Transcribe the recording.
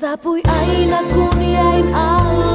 saapui aina kun jäin alle.